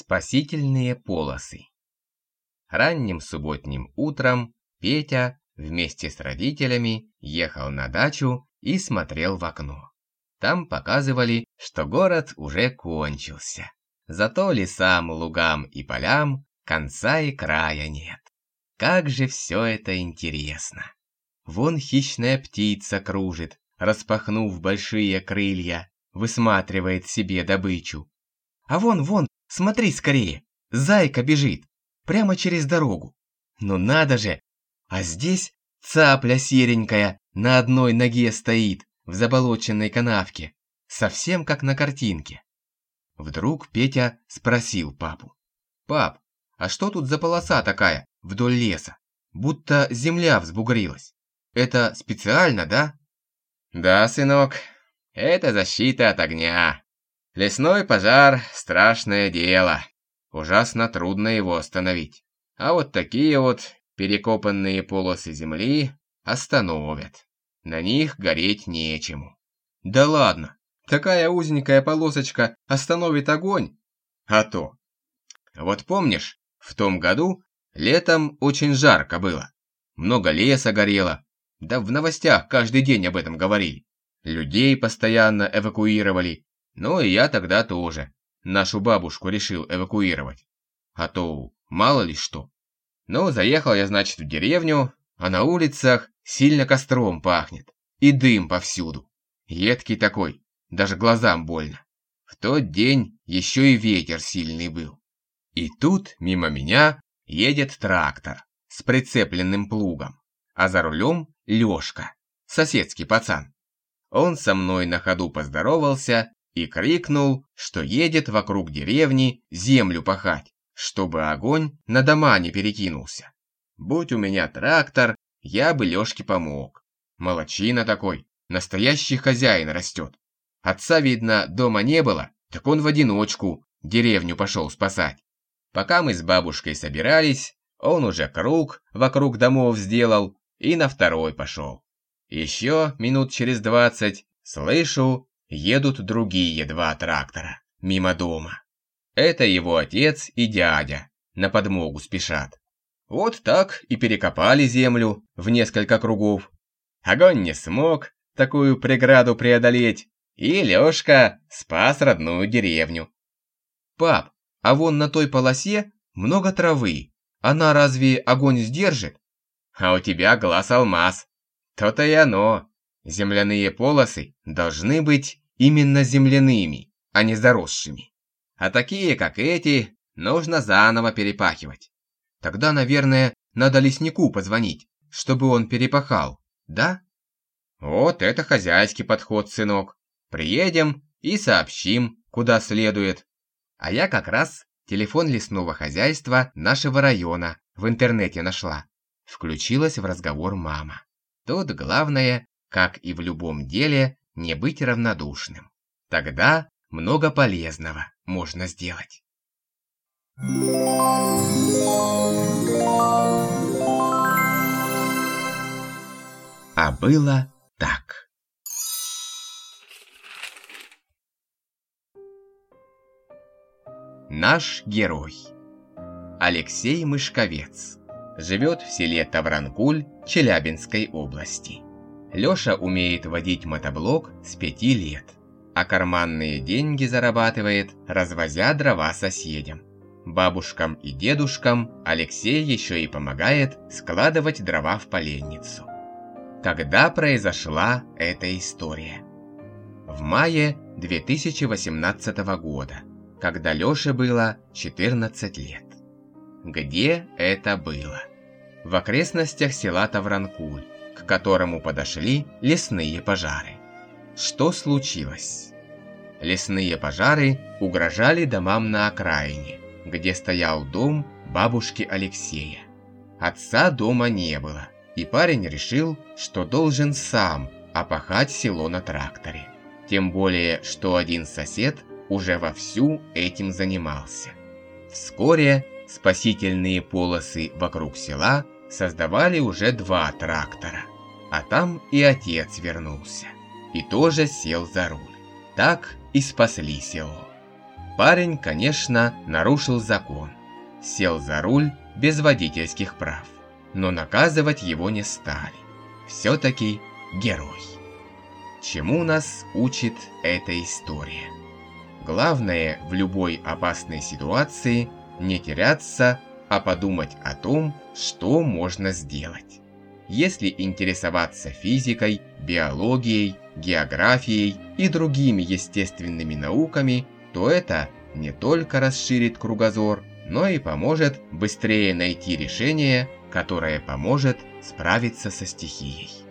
Спасительные полосы. Ранним субботним утром Петя вместе с родителями ехал на дачу и смотрел в окно. Там показывали, что город уже кончился. Зато лесам, лугам и полям конца и края нет. Как же все это интересно. Вон хищная птица кружит, распахнув большие крылья, высматривает себе добычу. А вон, вон, смотри скорее, зайка бежит, прямо через дорогу. Ну надо же, а здесь цапля серенькая на одной ноге стоит в заболоченной канавке, совсем как на картинке. Вдруг Петя спросил папу. «Пап, а что тут за полоса такая вдоль леса? Будто земля взбугрилась. Это специально, да?» «Да, сынок, это защита от огня. Лесной пожар – страшное дело. Ужасно трудно его остановить. А вот такие вот перекопанные полосы земли остановят. На них гореть нечему. Да ладно, такая узенькая полосочка остановит огонь? А то. Вот помнишь, в том году летом очень жарко было. Много леса горело. Да в новостях каждый день об этом говорили. Людей постоянно эвакуировали. Ну и я тогда тоже. Нашу бабушку решил эвакуировать. А то мало ли что. Ну, заехал я, значит, в деревню, а на улицах сильно костром пахнет. И дым повсюду. Едкий такой, даже глазам больно. В тот день еще и ветер сильный был. И тут мимо меня едет трактор с прицепленным плугом, а за рулем Лешка, соседский пацан. Он со мной на ходу поздоровался и крикнул, что едет вокруг деревни землю пахать, чтобы огонь на дома не перекинулся. Будь у меня трактор, я бы Лешке помог. Молодчина такой, настоящий хозяин растет. Отца, видно, дома не было, так он в одиночку деревню пошел спасать. Пока мы с бабушкой собирались, он уже круг вокруг домов сделал и на второй пошел. Еще минут через двадцать, слышу, едут другие два трактора мимо дома. Это его отец и дядя на подмогу спешат. Вот так и перекопали землю в несколько кругов. Огонь не смог такую преграду преодолеть, и Лёшка спас родную деревню. Пап, а вон на той полосе много травы. Она разве огонь сдержит? А у тебя глаз алмаз. То-то и оно. Земляные полосы должны быть именно земляными, а не заросшими. А такие, как эти, нужно заново перепахивать. Тогда, наверное, надо леснику позвонить, чтобы он перепахал, да? Вот это хозяйский подход, сынок. Приедем и сообщим, куда следует. А я как раз телефон лесного хозяйства нашего района в интернете нашла. Включилась в разговор мама. Тут главное, как и в любом деле, не быть равнодушным. Тогда много полезного можно сделать. А было так. Наш герой Алексей Мышковец живет в селе Тавранкуль Челябинской области. Лёша умеет водить мотоблок с пяти лет, а карманные деньги зарабатывает, развозя дрова соседям. Бабушкам и дедушкам Алексей еще и помогает складывать дрова в поленницу. Когда произошла эта история? В мае 2018 года, когда Лёше было 14 лет. Где это было? В окрестностях села Тавранкуль, к которому подошли лесные пожары. Что случилось? Лесные пожары угрожали домам на окраине, где стоял дом бабушки Алексея. Отца дома не было, и парень решил, что должен сам опахать село на тракторе. Тем более, что один сосед уже вовсю этим занимался. Вскоре спасительные полосы вокруг села создавали уже два трактора. А там и отец вернулся. И тоже сел за руль. Так и спасли село. Парень, конечно, нарушил закон. Сел за руль без водительских прав. Но наказывать его не стали. Все-таки герой. Чему нас учит эта история? Главное в любой опасной ситуации не теряться, а подумать о том, что можно сделать. Если интересоваться физикой, биологией, географией и другими естественными науками, то это не только расширит кругозор, но и поможет быстрее найти решение, которое поможет справиться со стихией.